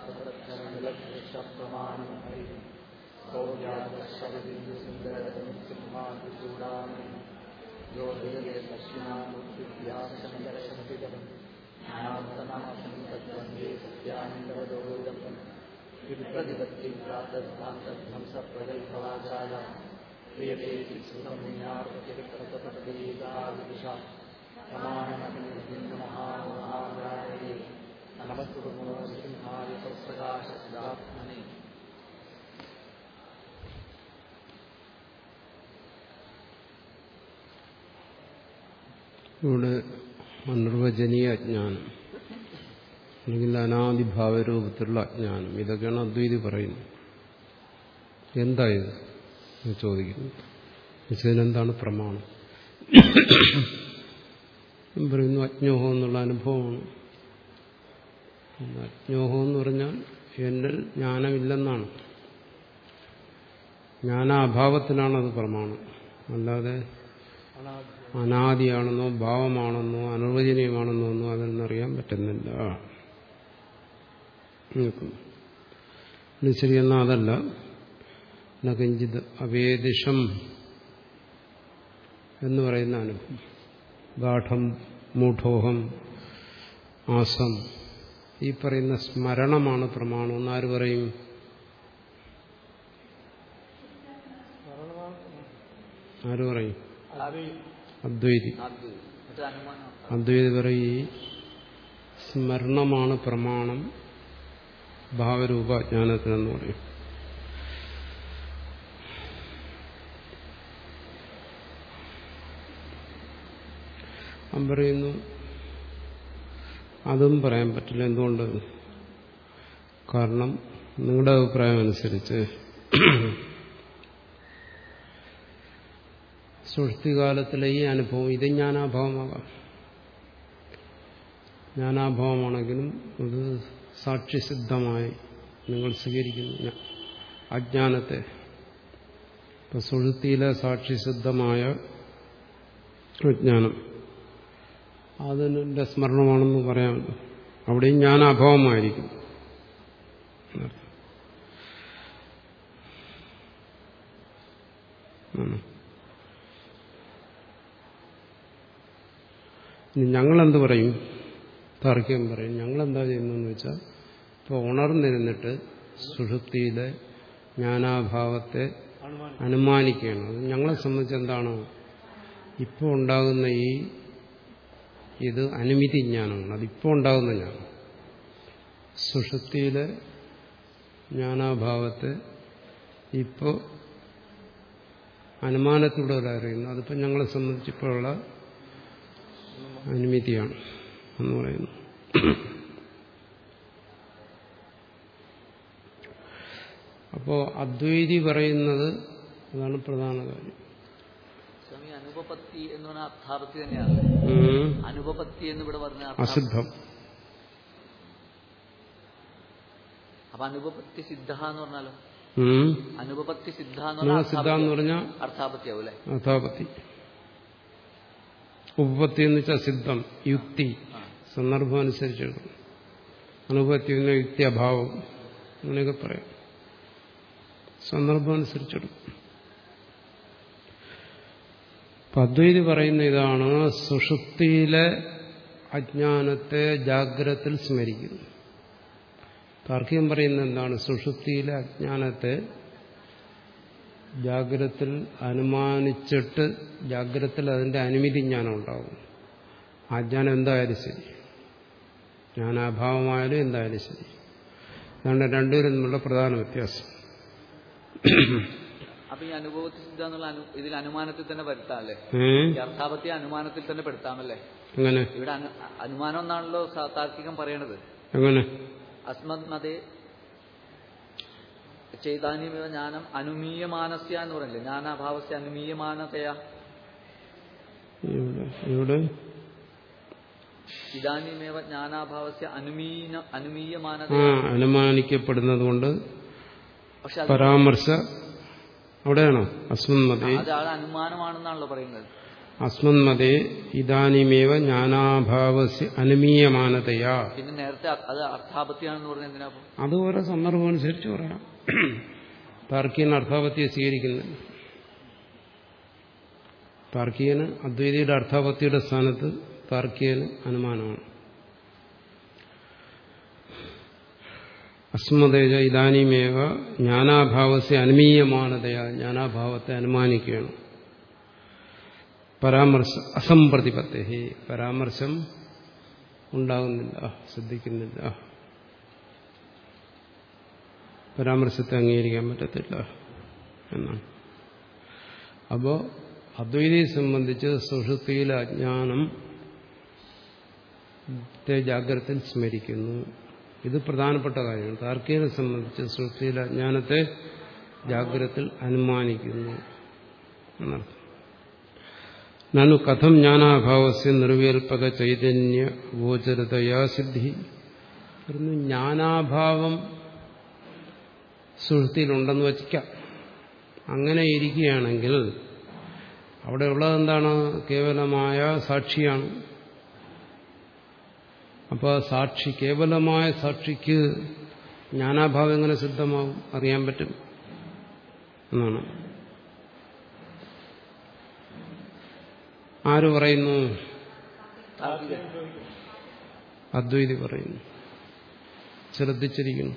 प्रह्लादाभिहितासतत्तरनिलभ्यप्रमाणम् हरिः सौर्यादर्शविन्दुसुन्दरतनुसिंहादिचूडामणि यो हृदये दक्षिणामूर्तिव्यासशङ्करशक्तिगतम् ज्ञानान्तनाशङ्कद्वन्द्वे सत्यानन्दवदोदम् विप्रतिपत्तिप्रातध्वान्तध्वंसप्रगल्भवाचाय क्रियते सुतमुन्यार्पतिकृतपदविषा प्रमाणमहिमहामहागायये നമസ്തുതമോ ഇവിടെ അനിർവചനീയ അജ്ഞാനം അല്ലെങ്കിൽ അനാദിഭാവരൂപത്തിലുള്ള അജ്ഞാനം ഇതൊക്കെയാണ് അദ്വൈതി പറയുന്നത്. എന്തായത്? ചോദിക്കുന്നു. ഇതിനെന്താണ് പ്രമാണം? പറയുന്നു അജ്ഞോഹം എന്നുള്ള അനുഭവമാണ്. അജ്ഞോഹം എന്ന് പറഞ്ഞാൽ എന്നിൽ ജ്ഞാനമില്ലെന്നാണ്. ജ്ഞാനാഭാവത്തിനാണ് അത് പ്രമാണം. അല്ലാതെ അനാദിയാണെന്നോ ഭാവമാണെന്നോ അനുവചനീയമാണെന്നോ ഒന്നും അതിൽ നിന്നറിയാൻ പറ്റുന്നില്ല. ശരി ശരിയെന്നാ അതല്ല. നകിഞ്ചിത് അവേദിഷം എന്ന് പറയുന്ന അനുഭവം. ഗാഠം മൂഢോഹം ആസം. ഈ പറയുന്ന സ്മരണമാണ് പ്രമാണം. എന്ന് ആര് പറയും? ആര് പറയും? അദ്വൈതി. അദ്വൈതി പറയും ഈ സ്മരണമാണ് പ്രമാണം ഭാവരൂപജ്ഞാനത്തിനെന്ന് പറയും. പറയുന്നു അതും പറയാൻ പറ്റില്ല. എന്തുകൊണ്ട്? കാരണം നിങ്ങളുടെ അഭിപ്രായം അനുസരിച്ച് സൃഷ്ടികാലത്തിലെ ഈ അനുഭവം ഇത് ജ്ഞാനാഭാവമാകാം. ജ്ഞാനാഭാവമാണെങ്കിലും അത് സാക്ഷ്യസിദ്ധമായി നിങ്ങൾ സ്വീകരിക്കുന്നു. അജ്ഞാനത്തെ. ഇപ്പൊ സുഴുത്തിയിലെ സാക്ഷ്യസിദ്ധമായ അജ്ഞാനം അതിന്റെ സ്മരണമാണെന്ന് പറയാമല്ലോ അവിടെയും ഞാൻ അഭാവമായിരിക്കും ഞങ്ങളെന്ത് പറയും? താർക്കികം പറയും. ഞങ്ങളെന്താ ചെയ്യുന്നതെന്ന് വെച്ചാൽ ഇപ്പോൾ ഉണർന്നിരുന്നിട്ട് സുഷുപ്തിയിലെ ജ്ഞാനാഭാവത്തെ അനുമാനിക്കുകയാണ്. അത് ഞങ്ങളെ സംബന്ധിച്ച് എന്താണ്? ഇപ്പോൾ ഉണ്ടാകുന്ന ഈ ഇത് അനുമിതി ജ്ഞാനമാണ്. അതിപ്പോൾ ഉണ്ടാകുന്ന ജ്ഞാനം. സുഷുപ്തിയിലെ ജ്ഞാനാഭാവത്തെ ഇപ്പോൾ അനുമാനത്തിലൂടെ അറിയുന്നു. അതിപ്പോൾ ഞങ്ങളെ സംബന്ധിച്ചിപ്പോഴുള്ള അനുമതിയാണ് എന്ന് പറയുന്നു. അപ്പോൾ അദ്വൈതി പറയുന്നത് അതാണ് പ്രധാന കാര്യം. അനുപപത്തി എന്ന് പറഞ്ഞാൽ അർത്ഥാപത്തി തന്നെയാണ്. അനുപപത്തി എന്ന് ഇവിടെ പറഞ്ഞ അസിദ്ധം അപ്പൊ അനുപപത്തി സിദ്ധ എന്ന് പറഞ്ഞാലോ. അനുപപത്തി സിദ്ധ എന്ന് പറഞ്ഞാൽ അർത്ഥാപത്തി ആവൂലെ അർത്ഥാപത്തി. ഉപപത്തി എന്ന് വെച്ചാൽ സിദ്ധം യുക്തി. സന്ദർഭം അനുസരിച്ച് എഴുതണം അനുപത്തി എന്ന യുക്തി അഭാവം അങ്ങനെയൊക്കെ പറയാം. സന്ദർഭം അനുസരിച്ചെടുക്കും അപ്പൊ അദ്വൈതി പറയുന്ന ഇതാണ് സുഷുപ്തിയിലെ അജ്ഞാനത്തെ ജാഗ്രത്തിൽ സ്മരിക്കുന്നു. താർക്കികം പറയുന്ന എന്താണ്? സുഷുപ്തിയിലെ അജ്ഞാനത്തെ ജാഗ്രത്തിൽ അനുമാനിച്ചിട്ട് ജാഗ്രത്തിൽ അതിന്റെ അനുമതി ജ്ഞാനം ഉണ്ടാവും. ആ ജ്ഞാനം എന്തായാലും ശരി. ജ്ഞാനാഭാവമായാലും എന്തായാലും ശരി. അതാണ് രണ്ടുപേരും തമ്മിലുള്ള പ്രധാന വ്യത്യാസം. അപ്പൊ ഈ അനുഭവത്തിൽ സിദ്ധ എന്നുള്ള ഇതിൽ അനുമാനത്തിൽ തന്നെ പെടുത്താം അല്ലേ ഈ അർത്ഥാപത്തി അനുമാനത്തിൽ തന്നെ പെടുത്താമല്ലേ? എങ്ങനെ? ഇവിടെ അനുമാനം എന്നാണല്ലോ താർക്കികം പറയണത്. എങ്ങനെ? അസ്മത് മതേ ചൈതാന്യമിവ ജ്ഞാനം അനുമീയമാനസ്യ എന്ന് പറഞ്ഞില്ലേ? ജ്ഞാനാഭാവസ്യ അനുമീയമാനതയാ. ഇവിടെ ജ്ഞാനാഭാവസ്യ അനുമീന അനുമീയമാനത അനുമാനിക്കപ്പെടുന്നത് കൊണ്ട് പരാമർശ അവിടെയാണോ? അസ്മന്മതേ അതാണ് അത് അനുമാനമാണെന്നാണല്ലോ പറയുന്നത്. അസ്മന്മതേ ഇതാനിമേവ ജ്ഞാനാഭാവ അനുമീയമാനതയാ. പിന്നെ നേരത്തെ അത് അർത്ഥാപത്തിയാണെന്ന് പറഞ്ഞ? അത് ഓരോ സന്ദർഭം അനുസരിച്ച് പറയാം. താർക്കികൻ അർത്ഥാപത്തിയെ സ്വീകരിക്കുന്നില്ല. താർക്കികന് അദ്വൈതിയുടെ അർത്ഥാപത്തിയുടെ സ്ഥാനത്ത് താർക്കികന് അനുമാനമാണ്. അസ്മതേജ ഇതാനിമേവ ജ്ഞാനാഭാവസ്യ ദയാ ജ്ഞാനാഭാവത്തെ അനുമാനിക്കുകയാണ്. പരാമർശ അസംപ്രതിപത്തി പരാമർശം ഉണ്ടാകുന്നില്ല ശ്രദ്ധിക്കുന്നില്ല. പരാമർശത്തെ അംഗീകരിക്കാൻ പറ്റത്തില്ല എന്നാണ്. അപ്പോ അദ്വൈതിയെ സംബന്ധിച്ച് സുഷുതിയിലെ അജ്ഞാനം ജാഗ്രതയിൽ സ്മരിക്കുന്നു. ഇത് പ്രധാനപ്പെട്ട കാര്യമാണ്. താർക്കികനെ സംബന്ധിച്ച് സൃഷ്ടിയിൽ അജ്ഞാനത്തെ ജാഗ്രത അനുമാനിക്കുന്നു എന്നർത്ഥം. നനു കഥം ജ്ഞാനാഭാവസ്യ നിർവ്യൽപക ചൈതന്യ ഗോചരതയാ സിദ്ധി. പറഞ്ഞു ജ്ഞാനാഭാവം സുഹൃത്തിയിലുണ്ടെന്ന് വച്ചിക്കാം. അങ്ങനെ ഇരിക്കുകയാണെങ്കിൽ അവിടെ ഉള്ളത് എന്താണ്? കേവലമായ സാക്ഷിയാണ്. അപ്പോൾ സാക്ഷി കേവലമായ സാക്ഷിക്ക് ജ്ഞാനാഭാവം എങ്ങനെ സിദ്ധമാവും? അറിയാൻ പറ്റും. എന്നാണ്. ആര് പറയുന്നു. അദ്വൈതി പറയുന്നു. ശ്രദ്ധിച്ചിരിക്കുന്നു.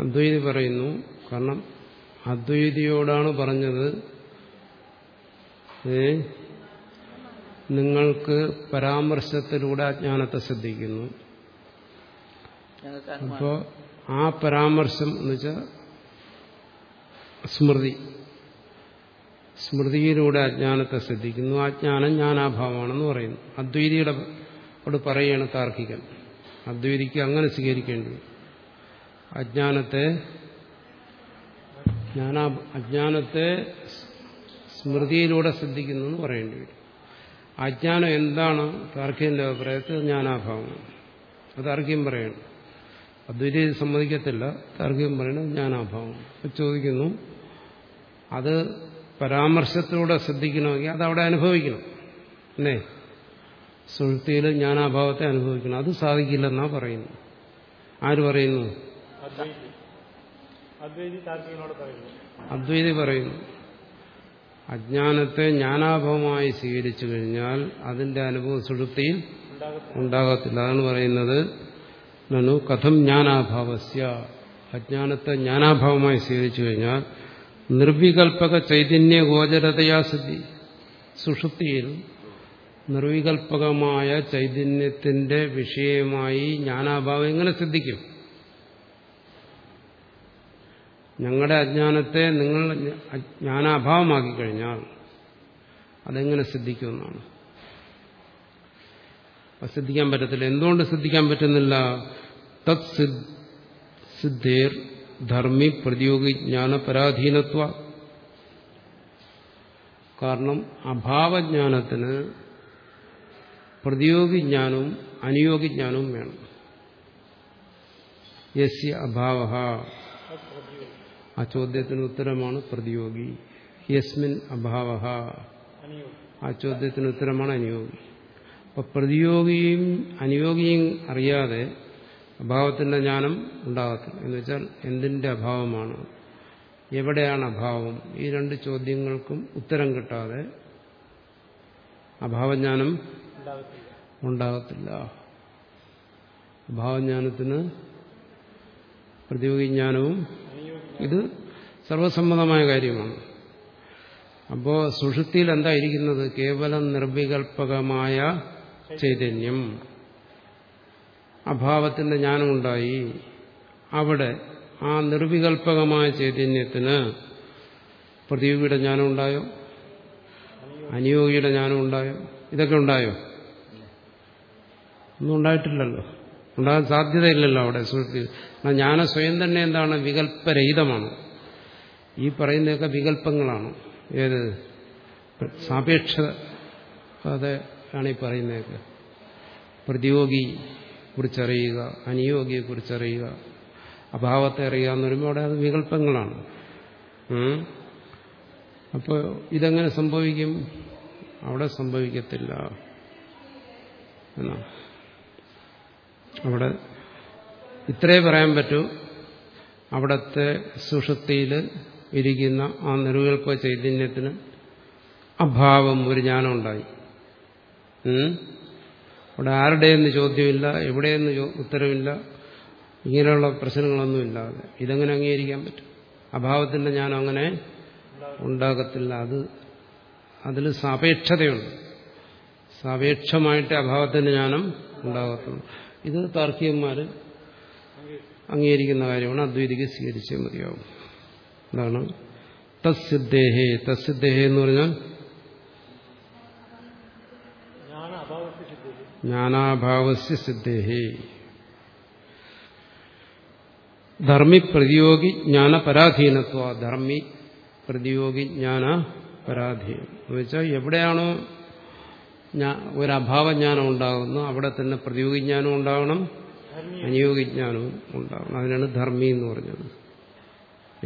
അദ്വൈതി പറയുന്നു കാരണം അദ്വൈതിയോടാണ് പറഞ്ഞത് ഏ നിങ്ങൾക്ക് പരാമർശത്തിലൂടെ അജ്ഞാനത്തെ ശ്രദ്ധിക്കുന്നു. അപ്പോ അപ്പോൾ ആ പരാമർശം എന്ന് വെച്ചാൽ സ്മൃതി. സ്മൃതിയിലൂടെ അജ്ഞാനത്തെ ശ്രദ്ധിക്കുന്നു. ആ ജ്ഞാനം ജ്ഞാനാഭാവമാണെന്ന് പറയുന്നു. അദ്വൈതിയുടെ ോട് പറയുകയാണ് താർക്കികൻ. അദ്വൈതിക്ക് അങ്ങനെ സ്വീകരിക്കേണ്ടി അജ്ഞാനത്തെ ജ്ഞാനാ അജ്ഞാനത്തെ സ്മൃതിയിലൂടെ ശ്രദ്ധിക്കുന്നു എന്ന് പറയേണ്ടി വരും. അജ്ഞാനം എന്താണ് താർക്കികന്റെ അഭിപ്രായത്തിൽ ജ്ഞാനാഭാവമാണ് അത് താർക്കികം പറയണം. അദ്വൈതി സമ്മതിക്കത്തില്ല. താർക്കികം പറയണത് ജ്ഞാനാഭാവം. ചോദിക്കുന്നു. അത് പരാമർശത്തിലൂടെ ശ്രദ്ധിക്കണമെങ്കിൽ അത് അവിടെ അനുഭവിക്കണം. അല്ലേ? സുഹൃത്തിയിൽ ജ്ഞാനാഭാവത്തെ അനുഭവിക്കണം. അത് സാധിക്കില്ലെന്നാ പറയുന്നു? ആര് പറയുന്നു. അദ്വൈതി പറയുന്നു. അജ്ഞാനത്തെ ജ്ഞാനാഭവമായി സ്വീകരിച്ചു കഴിഞ്ഞാൽ അതിന്റെ അനുഭവം സുഷുപ്തിയിൽ ഉണ്ടാകത്തില്ല. അതാണ് പറയുന്നത് നനു കഥം ജ്ഞാനാഭാവസ്യ. അജ്ഞാനത്തെ ജ്ഞാനാഭാവമായി സ്വീകരിച്ചു കഴിഞ്ഞാൽ നിർവികൽപക ചൈതന്യ ഗോചരതയാ സിദ്ധി സുഷുപ്തിയിൽ നിർവികൽപകമായ ചൈതന്യത്തിന്റെ വിഷയമായി ജ്ഞാനാഭാവം എങ്ങനെ സിദ്ധിക്കും? ഞങ്ങളുടെ അജ്ഞാനത്തെ നിങ്ങൾ ജ്ഞാനാഭാവമാക്കി കഴിഞ്ഞാൽ അതെങ്ങനെ സിദ്ധിക്കുമെന്നാണ്. സിദ്ധിക്കാൻ പറ്റത്തില്ല. എന്തുകൊണ്ട് സിദ്ധിക്കാൻ പറ്റുന്നില്ല? തത് സിദ്ധേർ ധർമ്മി പ്രതിയോഗി ജ്ഞാന പരാധീനത്വ കാരണം അഭാവജ്ഞാനത്തിന് പ്രതിയോഗി ജ്ഞാനവും അനുയോഗി ജ്ഞാനവും വേണം. യസ്യ അഭാവ ആ ചോദ്യത്തിന് ഉത്തരമാണ് പ്രതിയോഗി. യസ്മിൻ അഭാവ ആ ചോദ്യത്തിന് ഉത്തരമാണ് അനുയോഗി. അപ്പൊ പ്രതിയോഗിയും അനുയോഗിയും അറിയാതെ അഭാവത്തിന്റെ ജ്ഞാനം ഉണ്ടാകത്തില്ല. എന്ന് വെച്ചാൽ എന്തിന്റെ അഭാവമാണ്? എവിടെയാണ് അഭാവം? ഈ രണ്ട് ചോദ്യങ്ങൾക്കും ഉത്തരം കിട്ടാതെ അഭാവജ്ഞാനം ഉണ്ടാകത്തില്ല. അഭാവജ്ഞാനത്തിന് പ്രതിയോഗി ജ്ഞാനവും ഇത് സർവസമ്മതമായ കാര്യമാണ്. അപ്പോൾ സുഷുതിയിൽ എന്താ ഇരിക്കുന്നത് കേവലം നിർവികൽപകമായ ചൈതന്യം. അഭാവത്തിന്റെ ജ്ഞാനമുണ്ടായി. അവിടെ ആ നിർവികൽപകമായ ചൈതന്യത്തിന് പ്രതിയോഗിയുടെ ജ്ഞാനം ഉണ്ടായോ അനുയോഗിയുടെ ജ്ഞാനം ഉണ്ടായോ ഇതൊക്കെ ഉണ്ടായോ? ഒന്നും ഉണ്ടായിട്ടില്ലല്ലോ. ഉണ്ടാകാൻ സാധ്യതയില്ലല്ലോ അവിടെ എന്നാൽ ജ്ഞാനം സ്വയം തന്നെ എന്താണ്? വികല്പരഹിതമാണ് ഈ പറയുന്നതൊക്കെ വികല്പങ്ങളാണ് ഏത്? സാപേക്ഷത ആണ് ഈ പറയുന്നതൊക്കെ. പ്രതിയോഗി കുറിച്ചറിയുക അനുയോഗിയെ കുറിച്ചറിയുക അഭാവത്തെ അറിയുക എന്ന് പറയുമ്പോൾ അവിടെ അത് വികല്പങ്ങളാണ്. അപ്പോൾ ഇതെങ്ങനെ സംഭവിക്കും? അവിടെ സംഭവിക്കത്തില്ല. എന്നാ? അവിടെ ഇത്രേ പറയാൻ പറ്റൂ. അവിടത്തെ സുഷുപ്തിയിൽ ഇരിക്കുന്ന ആ നിറുകൽപ്പ ചൈതന്യത്തിന് അഭാവം ഒരു ജ്ഞാനം ഉണ്ടായി? അവിടെ ആരുടെയെന്ന് ചോദ്യമില്ല എവിടെയെന്ന് ഉത്തരവില്ല ഇങ്ങനെയുള്ള പ്രശ്നങ്ങളൊന്നും ഇല്ലാതെ ഇതെങ്ങനെ അംഗീകരിക്കാൻ പറ്റും? അഭാവത്തിന്റെ ജ്ഞാനം അങ്ങനെ ഉണ്ടാകത്തില്ല. അത് അതിൽ സാപേക്ഷതയുണ്ട്. സാപേക്ഷമായിട്ട് അഭാവത്തിന്റെ ജ്ഞാനം ഉണ്ടാകത്തുള്ളൂ. ഇത് താർക്കികന്മാർ അംഗീകരിക്കുന്ന കാര്യമാണ്. അദ്വൈതിക്ക് സ്വീകരിച്ചേ മതിയാവും. എന്താണ് തസ്സിദ്ദേഹേ തസ്സിദ്ദേഹേ എന്ന് പറഞ്ഞാൽ ജ്ഞാന ജ്ഞാനാഭാവസ്യ സിദ്ധേഹേ. ധർമ്മി പ്രതിയോഗി ജ്ഞാനപരാധീനത്വ. ധർമ്മി പ്രതിയോഗി ജ്ഞാന പരാധീനം എന്ന് വെച്ചാൽ എവിടെയാണോ ഞാ- ഒരു അഭാവജ്ഞാനം ഉണ്ടാകുന്നു അവിടെ തന്നെ പ്രതിയോഗിജ്ഞാനം ഉണ്ടാകണം. അനുയോഗിജ്ഞാനവും ഉണ്ടാകണം. അതിനാണ് ധർമ്മി എന്ന് പറഞ്ഞത്.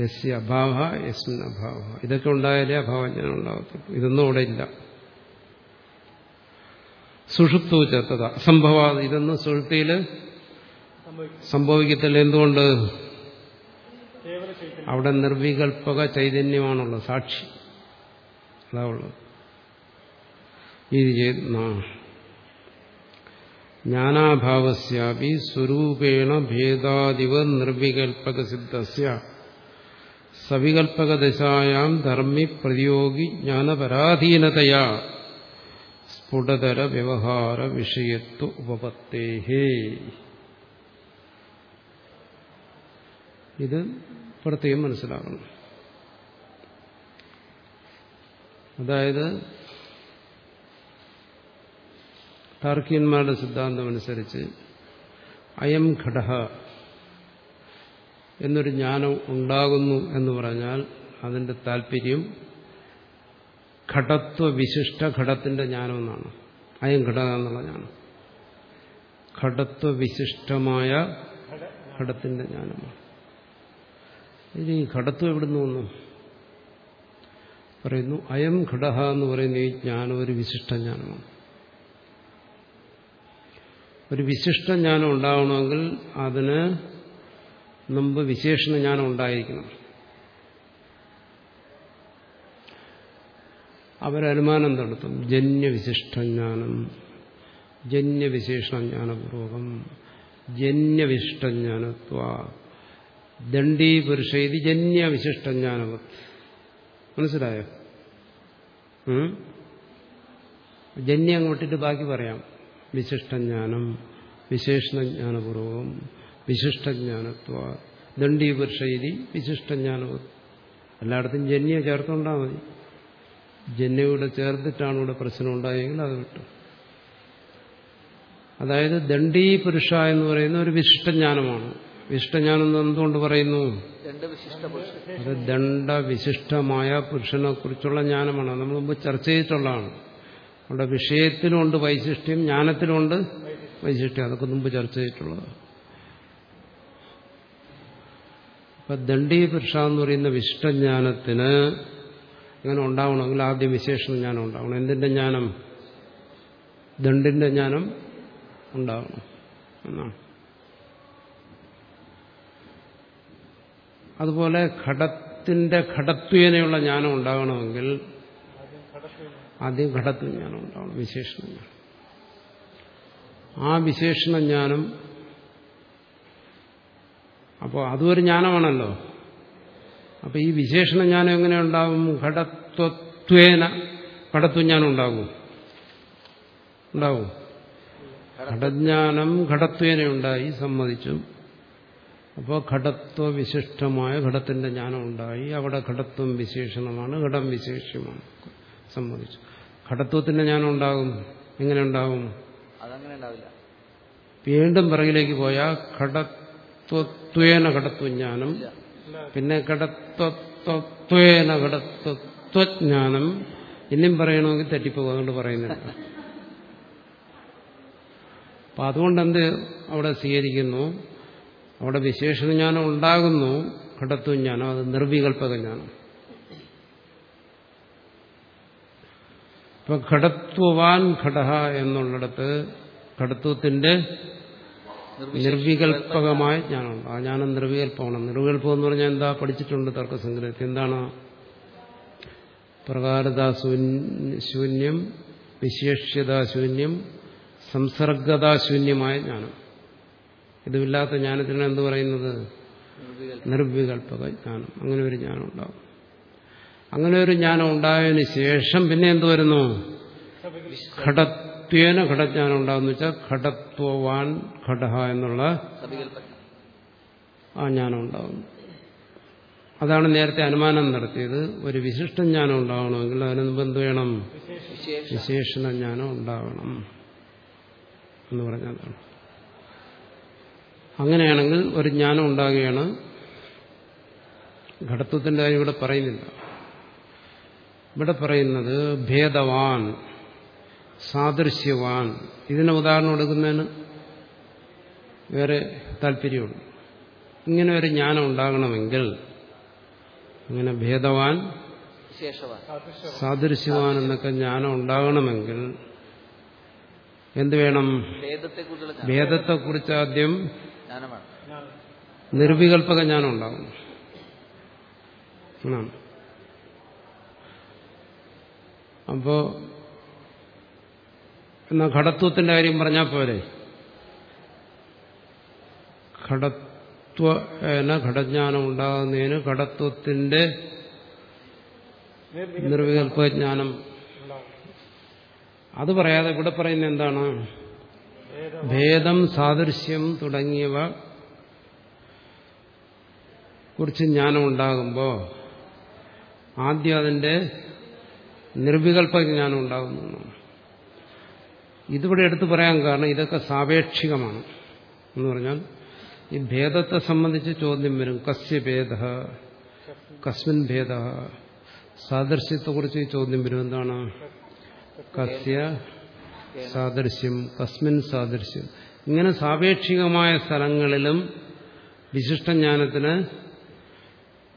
യസ് അഭാവ യസ്മിൻ അഭാവ. ഇതൊക്കെ ഉണ്ടായാലേ അഭാവജ്ഞാനം ഉണ്ടാകത്തുള്ളൂ. ഇതൊന്നും അവിടെ ഇല്ല. സുഷുപ്തു ചേർത്തത അസംഭവ ഇതൊന്നും സുഷുപ്തിയിൽ സംഭവിക്കും സംഭവിക്കത്തില്ല. എന്തുകൊണ്ട്? അവിടെ നിർവികൽപക ചൈതന്യമാണുള്ളത്. സാക്ഷി. അതാ ഉള്ളത്. ഇത് ചെയ്ത് ജ്ഞാനാഭാവസ്യാപി സ്വരൂപേണ ഭേദാദിവ നിർവികൽപ്പക സിദ്ധസ്യ സവികൽപ്പകദശായാം ധർമ്മി പ്രതിയോഗി ജ്ഞാനപരാധീനതയാ. സ്ഫുടതര വ്യവഹാര വിഷയത്വ ഉപപത്തേഹേ. ഇത് പ്രത്യേകം മനസ്സിലാക്കണം. അതായത് താർക്കികന്മാരുടെ സിദ്ധാന്തം അനുസരിച്ച് അയം ഘടഹ എന്നൊരു ജ്ഞാനം ഉണ്ടാകുന്നു എന്ന് പറഞ്ഞാൽ അതിന്റെ താല്പര്യം ഘടത്വ വിശിഷ്ട ഘടത്തിന്റെ ജ്ഞാനം എന്നാണ് അയം ഘട എന്നുള്ള ജ്ഞാനം. ഘടത്വ വിശിഷ്ടമായ ഘടത്തിന്റെ ജ്ഞാനമാണ്. ഇനി ഘടത്വം എവിടുന്ന് വന്നു? പറയുന്നു അയം ഘടഹ എന്ന് പറയുന്ന ഈ ജ്ഞാനം ഒരു വിശിഷ്ട ജ്ഞാനമാണ്. ഒരു വിശിഷ്ട ജ്ഞാനം ഉണ്ടാവണമെങ്കിൽ അതിന് മുമ്പ് വിശേഷണ ജ്ഞാനം ഉണ്ടായിരിക്കണം. അവരനുമാനം നടത്തും. ജന്യവിശിഷ്ടജ്ഞാനം ജന്യവിശേഷണജ്ഞാനപൂർവകം ജന്യവിശിഷ്ടജ്ഞാനത്വ ദണ്ഡീപുരുഷ ഇത് ജന്യവിശിഷ്ടജ്ഞാനവത് മനസ്സിലായോ? ജന്യ ജന്യം അങ്ങ് വിട്ടിട്ട് ബാക്കി പറയാം. വിശിഷ്ടജ്ഞാനം വിശേഷജ്ഞാനപൂർവം വിശിഷ്ടജ്ഞാനത്വ ദണ്ഡീപുരുഷൈതി വിശിഷ്ടജ്ഞാനവത് എല്ലായിടത്തും ജന്യ ചേർത്തുകൊണ്ടാ മതി. ജന്യയുടെ ചേർത്തിട്ടാണ് ഇവിടെ പ്രശ്നം ഉണ്ടായെങ്കിൽ അത് വിട്ടു. അതായത് ദണ്ഡീപുരുഷ എന്ന് പറയുന്ന ഒരു വിശിഷ്ടജ്ഞാനമാണ്. വിശിഷ്ടജ്ഞാനം എന്തുകൊണ്ട് പറയുന്നു? രണ്ട് ദണ്ഡ വിശിഷ്ടമായ അത് ദണ്ഡവിശിഷ്ടമായ പുരുഷനെ കുറിച്ചുള്ള ജ്ഞാനമാണ്. നമ്മൾ മുമ്പ് ചർച്ച ചെയ്തിട്ടുള്ളതാണ്. അവിടെ വിഷയത്തിനുമുണ്ട് വൈശിഷ്ട്യം ജ്ഞാനത്തിലുണ്ട് വൈശിഷ്ട്യം. അതൊക്കെ മുമ്പ് ചർച്ച ചെയ്തിട്ടുള്ളത്. ചെയ്തിട്ടുള്ളതാണ് അപ്പൊ ദണ്ഡീപുരുഷ എന്ന് പറയുന്ന വിശിഷ്ടജ്ഞാനത്തിന് അങ്ങനെ ഉണ്ടാവണമെങ്കിൽ ആദ്യം വിശേഷണ ജ്ഞാനം ഉണ്ടാവണം. എന്തിന്റെ ജ്ഞാനം? ദണ്ഡിന്റെ ജ്ഞാനം ഉണ്ടാവണം എന്നാണ്. അതുപോലെ ഘടത്തിന്റെ ഘടത്വേനയുള്ള ജ്ഞാനം ഉണ്ടാകണമെങ്കിൽ ആദ്യം ഘടത്വ ജ്ഞാനം ഉണ്ടാവണം വിശേഷണ ആ വിശേഷണ ജ്ഞാനം അപ്പോൾ അതും ഒരു ജ്ഞാനമാണല്ലോ. അപ്പൊ ഈ വിശേഷണ ജ്ഞാനം എങ്ങനെ ഉണ്ടാവും? ഘടത്വത്വേന ഘടത്വജ്ഞാനം ഉണ്ടാകും. ഉണ്ടാവും ഘടജ്ഞാനം ഘടത്വേന ഉണ്ടായി സമ്മതിച്ചു. അപ്പോൾ ഘടത്വ വിശിഷ്ടമായ ഘടത്തിന്റെ ജ്ഞാനം ഉണ്ടായി അവിടെ ഘടത്വം വിശേഷണമാണ് ഘടം വിശേഷമാണ് സമ്മതിച്ചു. ഘടത്വത്തിന്റെ ജ്ഞാനം ഉണ്ടാകും എങ്ങനെ ഉണ്ടാകും അതങ്ങനെ ഉണ്ടാവില്ല വീണ്ടും പിറകിലേക്ക് പോയാൽ ഘടത്വത്വേന ഘടത്വജ്ഞാനം. പിന്നെ ഘടത്വത്വേന ഘടത്വജ്ഞാനം ഇനിയും പറയണമെങ്കിൽ തെറ്റിപ്പോകും അതുകൊണ്ട് പറയുന്നില്ല. അപ്പൊ അതുകൊണ്ട് എന്ത് അവിടെ സ്വീകരിക്കുന്നു? അവിടെ വിശേഷജ്ഞാനം ഉണ്ടാകുന്നു. ഘടത്വജ്ഞാനം അത് നിർവികൽപക ജ്ഞാനം ഇപ്പൊ ഘടത്വവാൻ ഘടഹ എന്നുള്ളിടത്ത് ഘടത്വത്തിന്റെ നിർവികൽപകമായ ജ്ഞാനമുണ്ട്. ആ ജ്ഞാനം നിർവികൽപ്പമാണ്. നിർവികൽപ്പം എന്ന് പറഞ്ഞാൽ എന്താ? പഠിച്ചിട്ടുണ്ട് തർക്കസംഗ്രഹത്തിൽ. എന്താണ്? പ്രകാരതാശൂന്യം വിശേഷ്യതാശൂന്യം സംസർഗതാശൂന്യമായ ജ്ഞാനം. ഇതുമില്ലാത്ത ജ്ഞാനത്തിനാണ് എന്ത് പറയുന്നത്? നിർവികൽപക ജ്ഞാനം. അങ്ങനെ ഒരു ജ്ഞാനം ഉണ്ടാവും. അങ്ങനെ ഒരു ജ്ഞാനം ഉണ്ടായതിന് ശേഷം പിന്നെ എന്ത് വരുന്നു? ഘടത്വേന ഘടജ്ഞാനം ഉണ്ടാകുന്ന വെച്ചാൽ ഘടത്വവാൻ ഘടഹ എന്നുള്ള ആ ജ്ഞാനം ഉണ്ടാകുന്നു അതാണ് നേരത്തെ അനുമാനം നടത്തിയത്. ഒരു വിശിഷ്ട ജ്ഞാനം ഉണ്ടാവണമെങ്കിൽ അതിന് എന്ത് വേണം? വിശേഷ വിശേഷണ ജ്ഞാനം ഉണ്ടാവണം എന്ന് പറഞ്ഞതാണ്. അങ്ങനെയാണെങ്കിൽ ഒരു ജ്ഞാനം ഉണ്ടാകുകയാണ്. ഘടത്വത്തിന്റെ കാര്യം ഇവിടെ പറയുന്നില്ല. ഇവിടെ പറയുന്നത് ഭേദവാൻ സാദൃശ്യവാൻ. ഇതിന് ഉദാഹരണം എടുക്കുന്നതിന് വേറെ താല്പര്യമുണ്ട്. ഇങ്ങനെ ഒരു ജ്ഞാനം ഉണ്ടാകണമെങ്കിൽ ഇങ്ങനെ ഭേദവാൻ സാദൃശ്യവാൻ എന്നൊക്കെ ജ്ഞാനം ഉണ്ടാകണമെങ്കിൽ എന്ത് വേണം? ഭേദത്തെക്കുറിച്ച് ആദ്യം നിർവികൽപക ജ്ഞാനം ഉണ്ടാകും എന്നാണ് അപ്പോ എന്നാ ഘടത്വത്തിന്റെ കാര്യം പറഞ്ഞാൽ പോരെ? ഘടത്വ ഘടജ്ഞാനം ഉണ്ടാകുന്നതിന് ഘടത്വത്തിന്റെ നിർവികൽപ്പജ്ഞാനം. അത് പറയാതെ ഇവിടെ പറയുന്ന എന്താണ്? ഭേദം സാദൃശ്യം തുടങ്ങിയവ കുറിച്ച് ജ്ഞാനം ഉണ്ടാകുമ്പോൾ ആദ്യം അതിന്റെ നിർവികൽപ ജ്ഞാനം ഉണ്ടാകുന്നു. ഇതിവിടെ എടുത്തു പറയാൻ കാരണം ഇതൊക്കെ സാപേക്ഷികമാണ്. എന്ന് പറഞ്ഞാൽ ഈ ഭേദത്തെ സംബന്ധിച്ച് ചോദ്യം വരും. കസ്യ ഭേദ കസ്മിൻ ഭേദ സാദൃശ്യത്തെക്കുറിച്ച് ഈ ചോദ്യം വരും. എന്താണ്? കസ്യ സാദൃശ്യം കസ്മിൻ സാദൃശ്യം. ഇങ്ങനെ സാപേക്ഷികമായ സ്ഥലങ്ങളിലും വിശിഷ്ടജ്ഞാനത്തിന്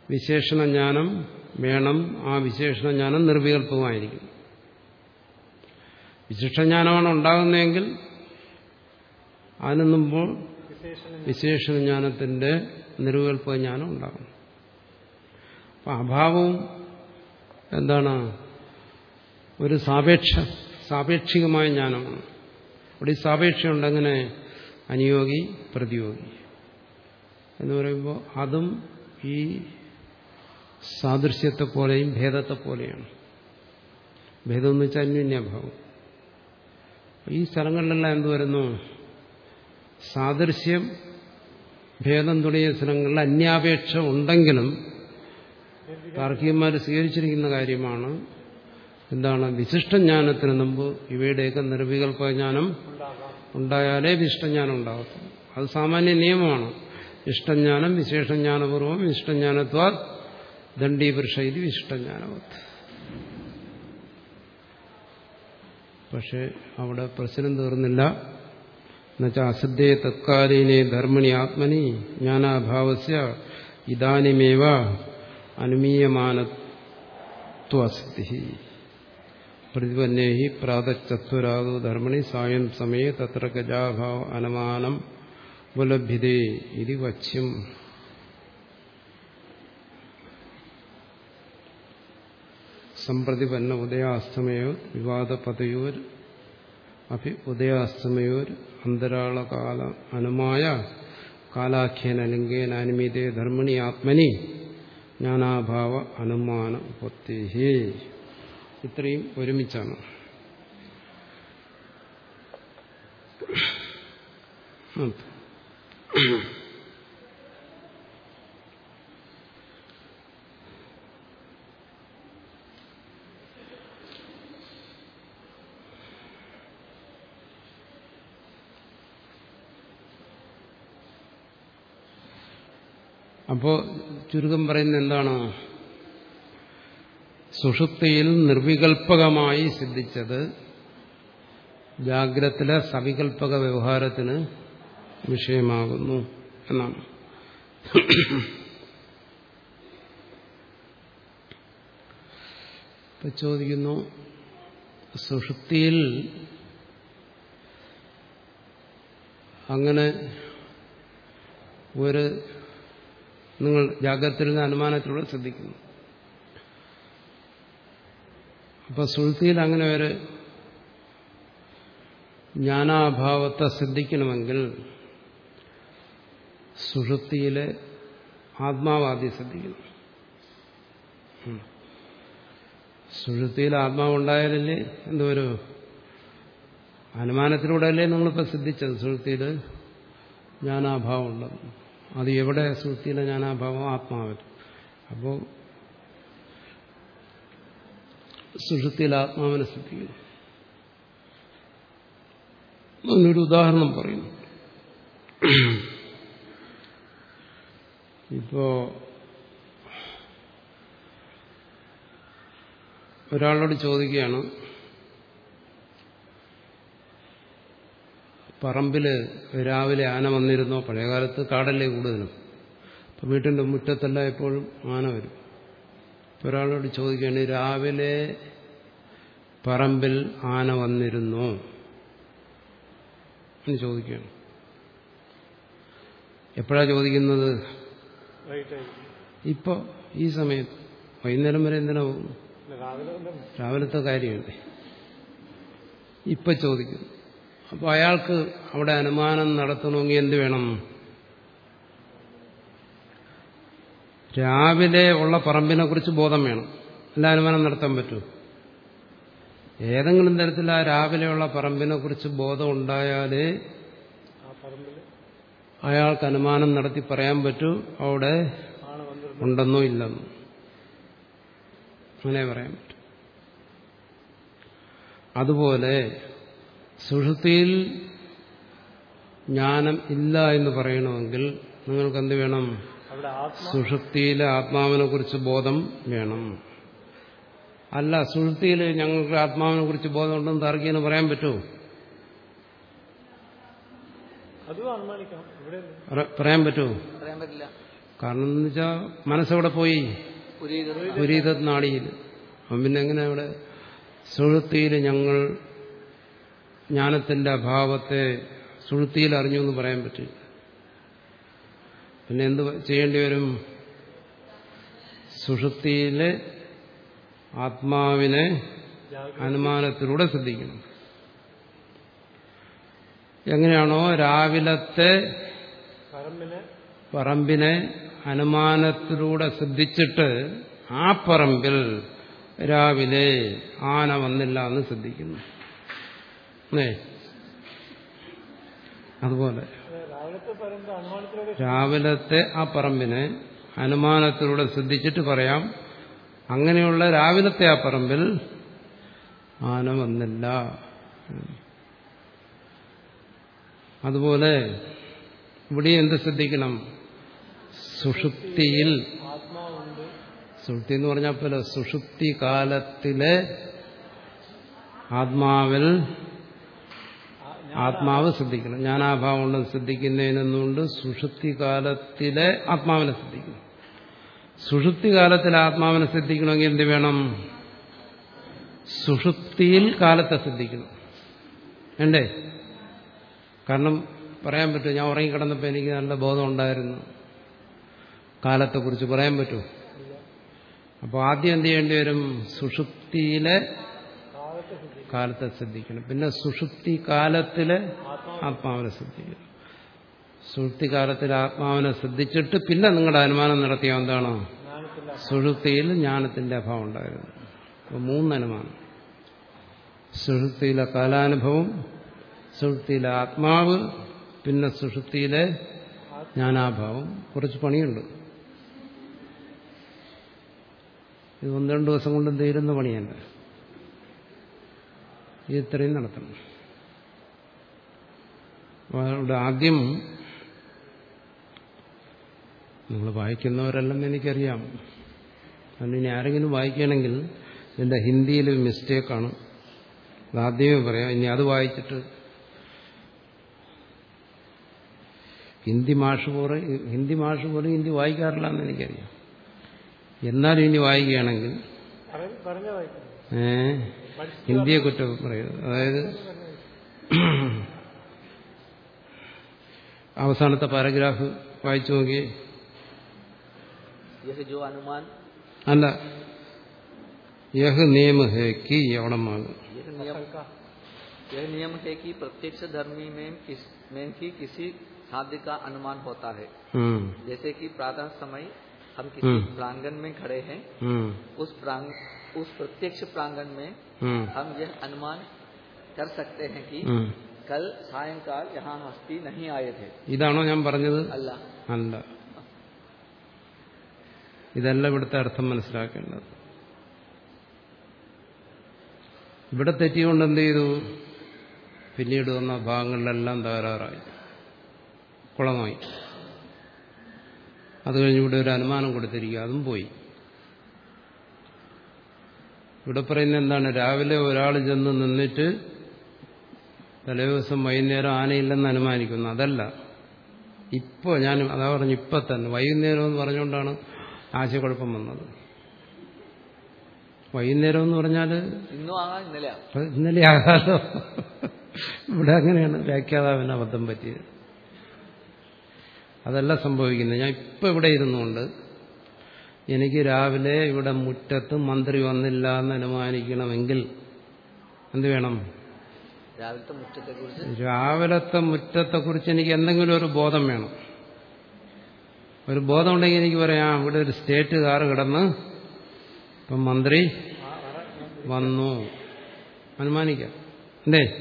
വിശേഷണജ്ഞാനം വേണം ആ വിശേഷണജ്ഞാനം നിർവികൽപ്പമായിരിക്കും. വിശിഷ്ടജ്ഞാനമാണ് ഉണ്ടാകുന്നതെങ്കിൽ അതിനു മുമ്പോൾ വിശേഷജ്ഞാനത്തിന്റെ നിർവികല്പജ്ഞാനം ഉണ്ടാകും. അപ്പൊ അഭാവവും എന്താണ്? ഒരു സാപേക്ഷ സാപേക്ഷികമായ ജ്ഞാനമാണ്. അവിടെ ഈ സാപേക്ഷയുണ്ട് അങ്ങനെ അനുയോഗി പ്രതിയോഗി എന്ന് പറയുമ്പോൾ അതും ഈ സാദൃശ്യത്തെ പോലെയും ഭേദത്തെ പോലെയാണ് ഭേദം എന്ന് വെച്ചാൽ അന്യോന്യഭാവം. ഈ സ്ഥലങ്ങളിലെല്ലാം എന്ത് വരുന്നു? സാദൃശ്യം ഭേദം തുടങ്ങിയ സ്ഥലങ്ങളിൽ അന്യാപേക്ഷ ഉണ്ടെങ്കിലും താർക്കികന്മാർ സ്വീകരിച്ചിരിക്കുന്ന കാര്യമാണ് എന്താണ്? വിശിഷ്ടജ്ഞാനത്തിന് മുമ്പ് ഇവയുടെയൊക്കെ നിർവികൽപ്പജ്ഞാനം ഉണ്ടായാലേ വിശിഷ്ടജ്ഞാനം ഉണ്ടാകത്തുള്ളൂ അത് സാമാന്യ നിയമമാണ്. ഇഷ്ടജ്ഞാനം വിശേഷജ്ഞാനപൂർവം വിശിഷ്ടജ്ഞാനത്വാ ദണ്ഡീപുരുഷ ഇത് വിശിഷ്ടജ്ഞാനവത്ത് പക്ഷെ അവിടെ പ്രശ്നം തീർന്നില്ല. എന്നുവെച്ചാൽ അസിദ്ധേ തത്കാലീനെ ധർമ്മിണി ആത്മനി ജ്ഞാനാഭാവസ്യ ഇതാനിമേവ അനുമീയമാനത്വസിദ്ധി പ്രതിപന്നേഹി പ്രാതച്ചത്വരാതു ധർമ്മിണി സായം സമയെ തത്ര ഗജാഭാവ അനുമാനം ഉപലഭ്യതേ ഇത് വച്യം. സമ്പ്രതിപന്ന ഉദയാസ്തമയോ വിവാദപതയോർ അഭി ഉദയാസ്തമയോർ അന്തരാളകാല അനുമായ കാലാഖ്യേന ലിംഗേന അനുമീതേ ധർമ്മിണി ആത്മനി ജ്ഞാനാഭാവ അനുമാന ഉപത്തേഹി. ഇത്രയും ഒരുമിച്ചാണ്. അപ്പോ ചുരുക്കം പറയുന്ന എന്താണ്? സുഷുപ്തിയിൽ നിർവികൽപകമായി സിദ്ധിച്ചത് ജാഗ്രത്തിലെ സവികൽപക വ്യവഹാരത്തിന് വിഷയമാകുന്നു എന്നാണ്. ചോദിക്കുന്നു സുഷുപ്തിയിൽ അങ്ങനെ ഒരു നിങ്ങൾ ജാഗ്രതയിൽ നിന്ന് അനുമാനത്തിലൂടെ ശ്രദ്ധിക്കുന്നു. അപ്പൊ സുൽത്തിയിൽ അങ്ങനെ ഒരു ജ്ഞാനാഭാവത്തെ ശ്രദ്ധിക്കണമെങ്കിൽ സുഷുപ്തിയിലെ ആത്മാവാദി ശ്രദ്ധിക്കണം. സുഷുപ്തിയിൽ ആത്മാവുണ്ടായാലല്ലേ അനുമാനത്തിലൂടെ അല്ലേ നിങ്ങളിപ്പോൾ ശ്രദ്ധിച്ചത് സുഷുപ്തിയിൽ ജ്ഞാനാഭാവം ഉണ്ടെന്ന് അത് എവിടെ സൃഷ്ടിയിലെ ഞാൻ ആ ജ്ഞാനാഭാവം ആത്മാവിൽ അപ്പോൾ സുഷുതിയിൽ ആത്മാവിനെ സൃഷ്ടിക്കുന്നു. അതിനൊരു ഉദാഹരണം പറയുന്നു. ഇപ്പോ ഒരാളോട് ചോദിക്കുകയാണ് പറമ്പിൽ രാവിലെ ആന വന്നിരുന്നോ? പഴയകാലത്ത് കാടല്ലേ കൂടുതലും. അപ്പൊ വീട്ടിന്റെ മുറ്റത്തല്ല എപ്പോഴും ആന വരും. ഒരാളോട് ചോദിക്കുകയാണ് രാവിലെ പറമ്പിൽ ആന വന്നിരുന്നോ? എന്ന് ചോദിക്കുകയാണ്. എപ്പോഴാ ചോദിക്കുന്നത്? റൈറ്റ് ആയി ഇപ്പൊ ഈ സമയത്ത്. വൈകുന്നേരം വരെ എന്തിനാ വന്ന് രാവിലത്തെ കാര്യമല്ലേ. ഇപ്പൊ ചോദിക്കുന്നു. അപ്പൊ അയാൾക്ക് അവിടെ അനുമാനം നടത്തണമെങ്കിൽ എന്ത് വേണം? രാവിലെ ഉള്ള പറമ്പിനെ കുറിച്ച് ബോധം വേണം. അല്ല അനുമാനം നടത്താൻ പറ്റൂ. ഏതെങ്കിലും തരത്തിൽ ആ രാവിലെയുള്ള പറമ്പിനെ കുറിച്ച് ബോധം ഉണ്ടായാലേ അയാൾക്ക് അനുമാനം നടത്തി പറയാൻ പറ്റൂ. അവിടെ ഉണ്ടെന്നോ ഇല്ലെന്നോ. അങ്ങനെ പറയാൻ പറ്റും. അതുപോലെ സുഷുതിയിൽ ജ്ഞാനം ഇല്ല എന്ന് പറയണമെങ്കിൽ നിങ്ങൾക്ക് എന്ത് വേണം? സുഷുതിയിലെ സുഷുപ്തിയിലെ ആത്മാവിനെ കുറിച്ച് ബോധം വേണം. അല്ല സുഷുപ്തിയിൽ ഞങ്ങൾക്ക് ആത്മാവിനെ കുറിച്ച് ബോധമുണ്ടെന്ന് താർക്കിയെന്ന് പറയാൻ പറ്റുമോ ഇവിടെ പറ- പറയാൻ പറ്റുമോ പറ്റൂ കാരണം എന്ന് വെച്ചാൽ മനസ്സവിടെ പോയി? പുരീതം പുരീത നാടിയിൽ അപ്പം പിന്നെ എങ്ങനെ അവിടെ? സുഹൃത്തിയിൽ ഞങ്ങൾ ജ്ഞാനത്തിന്റെ അഭാവത്തെ സുഴുത്തിയിൽ അറിഞ്ഞു എന്ന് പറയാൻ പറ്റില്ല പിന്നെ എന്ത് ചെയ്യേണ്ടി വരും? സുഷുപ്തിയിലെ ആത്മാവിനെ അനുമാനത്തിലൂടെ ശ്രദ്ധിക്കണം. എങ്ങനെയാണോ രാവിലത്തെ പറമ്പിനെ അനുമാനത്തിലൂടെ ശ്രദ്ധിച്ചിട്ട് ആ പറമ്പിൽ രാവിലെ ആന വന്നില്ല എന്ന് ശ്രദ്ധിക്കുന്നു. അതുപോലെ. രാവിലത്തെ ആ പറമ്പിനെ അനുമാനത്തിലൂടെ ശ്രദ്ധിച്ചിട്ട് പറയാം. അങ്ങനെയുള്ള രാവിലത്തെ ആ പറമ്പിൽ ആന വന്നില്ല. അതുപോലെ ഇവിടെ എന്ത് ശ്രദ്ധിക്കണം? സുഷുപ്തിയിൽ. സുഷുപ്തി എന്ന് പറഞ്ഞാൽ പോലെ സുഷുപ്തി കാലത്തിലെ ആത്മാവിൽ ആത്മാവ് ശ്രദ്ധിക്കണം. ജ്ഞാനാഭാവം ഉണ്ടെന്ന് ശ്രദ്ധിക്കുന്നതിനെന്നുകൊണ്ട് സുഷുപ്തി കാലത്തിലെ ആത്മാവിനെ ശ്രദ്ധിക്കണം. സുഷുപ്തി കാലത്തിലെ ആത്മാവിനെ ശ്രദ്ധിക്കണമെങ്കിൽ എന്ത് വേണം? സുഷുപ്തിയിൽ കാലത്തെ ശ്രദ്ധിക്കണം. വേണ്ടേ കാരണം പറയാൻ പറ്റുമോ ഞാൻ ഉറങ്ങിക്കിടന്നപ്പോൾ എനിക്ക് നല്ല ബോധം ഉണ്ടായിരുന്നു കാലത്തെക്കുറിച്ച് പറയാൻ പറ്റുമോ അപ്പോൾ ആദ്യം എന്ത് ചെയ്യേണ്ടി വരും? സുഷുപ്തിയിലെ കാലത്തെ ശ്രദ്ധിക്കും ശ്രദ്ധിക്കണം. പിന്നെ സുഷുപ്തി കാലത്തിലെ ആത്മാവിനെ ശ്രദ്ധിക്കണം. സുഷുപ്തി കാലത്തിൽ ആത്മാവിനെ ശ്രദ്ധിച്ചിട്ട് പിന്നെ നിങ്ങളുടെ അനുമാനം നടത്തിയ എന്താണോ? സുഷുപ്തിയിൽ ജ്ഞാനത്തിന്റെ അഭാവം ഉണ്ടായിരുന്നു. അപ്പോൾ മൂന്നനുമാനം. സുഷുപ്തിയിലെ കാലാനുഭവം സുഷുപ്തിയിലെ ആത്മാവ് പിന്നെ സുഷുപ്തിയിലെ ജ്ഞാനാഭാവം. കുറച്ച് പണിയുണ്ട്. ഇത് ഒന്ന് രണ്ട് ദിവസം കൊണ്ട് തീരുന്ന പണിയല്ല? ഇത് ഇത്രയും നടത്തണം. അവിടെ ആദ്യം നിങ്ങൾ വായിക്കുന്നവരല്ലെന്ന് എനിക്കറിയാം. അതുകൊണ്ട് ഇനി ആരെങ്കിലും വായിക്കുകയാണെങ്കിൽ ഇതിന്റെ ഹിന്ദിയിൽ മിസ്റ്റേക്കാണ് അതാദ്യമേ പറയാം. ഇനി അത് വായിച്ചിട്ട് ഹിന്ദി മാഷ് പോലെ ഹിന്ദി മാഷ് പോലും ഹിന്ദി വായിക്കാറില്ല എന്ന് എനിക്കറിയാം. എന്നാലും ഇനി വായിക്കുകയാണെങ്കിൽ പറ- പറഞ്ഞ വായിക്കുന്നു ഏ ഹിന്ദിയെ കുറ്റം പറയുന്നത് അതായത് അവസാനത്തെ പാരഗ്രാഫ് വായിച്ചു നോക്കിയേ यह जो अनुमान അല്ല യഹ് നിയമ ഹേ കി എവിടമാകും यह नियम यह नियम है कि प्रत्यक्ष धर्मी में किस में ही किसी साध्य का अनुमान होता है ഉം, जैसे कि प्रातः समय हम किसी हम्म। प्रांगण में खड़े हैं ഉം, उस प्रांग उस प्रत्यक्ष प्रांगण में ഉം, हम यह अनुमान कर सकते हैं कि ഉം. कल सायंकाल यहाँ हस्ती नहीं आए थे ഇതാണോ ഞാൻ പറഞ്ഞത് अल्लाह അല്ല ഇതല്ല ഇവിടുത്തെ അർത്ഥം മനസ്സിലാക്കേണ്ടത് ഇവിടെ തെറ്റിക്കൊണ്ട് എന്ത് ചെയ്തു പിന്നീട് വന്ന ഭാഗങ്ങളിലെല്ലാം തകരാറായി കുളമായി അത് കഴിഞ്ഞ് ഇവിടെ ഒരു അനുമാനം കൊടുത്തിരിക്കുക അതും പോയി ഇവിടെ പറയുന്ന എന്താണ്? രാവിലെ ഒരാൾ ചെന്ന് നിന്നിട്ട് തലേ ദിവസം വൈകുന്നേരം ആനയില്ലെന്ന് അനുമാനിക്കുന്നു. അതല്ല. ഇപ്പോൾ ഞാൻ അതാ പറഞ്ഞു ഇപ്പം തന്നെ. വൈകുന്നേരം എന്ന് പറഞ്ഞുകൊണ്ടാണ് ആശയക്കുഴപ്പം വന്നത്. വൈകുന്നേരം എന്ന് പറഞ്ഞാൽ ഇന്നലെ ആകാലോ. ഇവിടെ അങ്ങനെയാണ് വ്യാഖ്യാതാവിന് അബദ്ധം പറ്റിയത്. അതല്ല സംഭവിക്കുന്നത്. ഞാൻ ഇപ്പം ഇവിടെ ഇരുന്നുകൊണ്ട് എനിക്ക് രാവിലെ ഇവിടെ മുറ്റത്ത് മന്ത്രി വന്നില്ല എന്ന് അനുമാനിക്കണമെങ്കിൽ എന്ത് വേണം? രാവിലത്തെ മുറ്റത്തെ കുറിച്ച് രാവിലത്തെ മുറ്റത്തെക്കുറിച്ച് എനിക്ക് എന്തെങ്കിലും ഒരു ബോധം വേണം. ഒരു ബോധം ഉണ്ടെങ്കിൽ എനിക്ക് പറയാം ഇവിടെ ഒരു സ്റ്റേറ്റ് കാർ കിടന്ന് ഇപ്പം മന്ത്രി വന്നു. അനുമാനിക്കാം. അല്ലേ?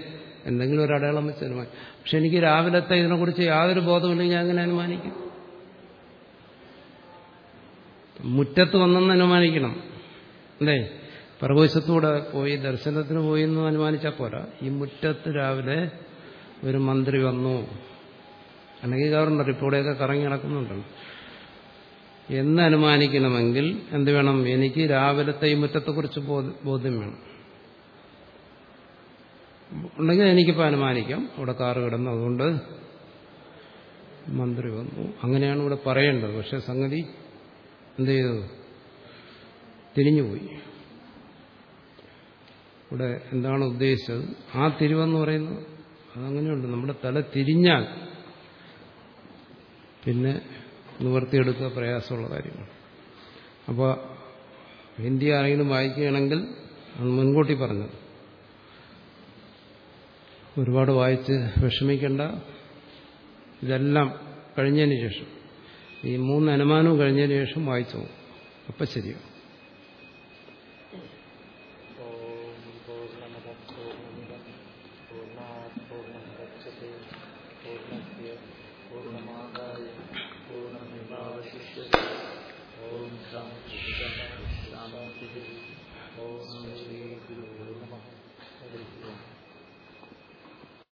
എന്തെങ്കിലും ഒരു അടയാളം വെച്ച് അനുമാനിക്കും. പക്ഷെ എനിക്ക് രാവിലത്തെ ഇതിനെക്കുറിച്ച് യാതൊരു ബോധമില്ലെങ്കിൽ ഞാൻ അങ്ങനെ അനുമാനിക്കും? മുറ്റത്ത് വന്നെന്ന് അനുമാനിക്കണം. അല്ലേ? പ്രകോശത്തൂടെ പോയി ദർശനത്തിന് പോയി എന്ന് അനുമാനിച്ചാൽ പോരാ. ഈ മുറ്റത്ത് രാവിലെ ഒരു മന്ത്രി വന്നു. അല്ലെങ്കിൽ ഗവർണർ ഇപ്പോഴെയൊക്കെ കറങ്ങി നടക്കുന്നുണ്ടല്ലോ എന്ന് അനുമാനിക്കണമെങ്കിൽ എന്ത് വേണം? എനിക്ക് രാവിലത്തെ ഈ മുറ്റത്തെക്കുറിച്ച് ബോധ- ബോധ്യം വേണം. ഉണ്ടെങ്കിൽ എനിക്കിപ്പോൾ അനുമാനിക്കാം. അവിടെ കാറ് കിടന്നു അതുകൊണ്ട് മന്ത്രി വന്നു. അങ്ങനെയാണ് ഇവിടെ പറയേണ്ടത്. പക്ഷെ സംഗതി എന്ത് ചെയ്തു തിരിഞ്ഞുപോയി. ഇവിടെ എന്താണ് ഉദ്ദേശിച്ചത്? ആ തിരിവെന്ന് പറയുന്നത് അതങ്ങനെയുണ്ട്. നമ്മുടെ തല തിരിഞ്ഞാൽ പിന്നെ നിവർത്തിയെടുക്കുക പ്രയാസമുള്ള കാര്യമാണ് അപ്പോൾ ഹിന്ദി ആരെങ്കിലും വായിക്കുകയാണെങ്കിൽ അത് മുൻകൂട്ടി പറഞ്ഞത്. ഒരുപാട് വായിച്ച് വിഷമിക്കേണ്ട. ഇതെല്ലാം കഴിഞ്ഞതിന് ശേഷം. ഈ മൂന്ന് അനുമാനവും കഴിഞ്ഞതിന് ശേഷം വായിച്ചു അപ്പം ശരിയാവും.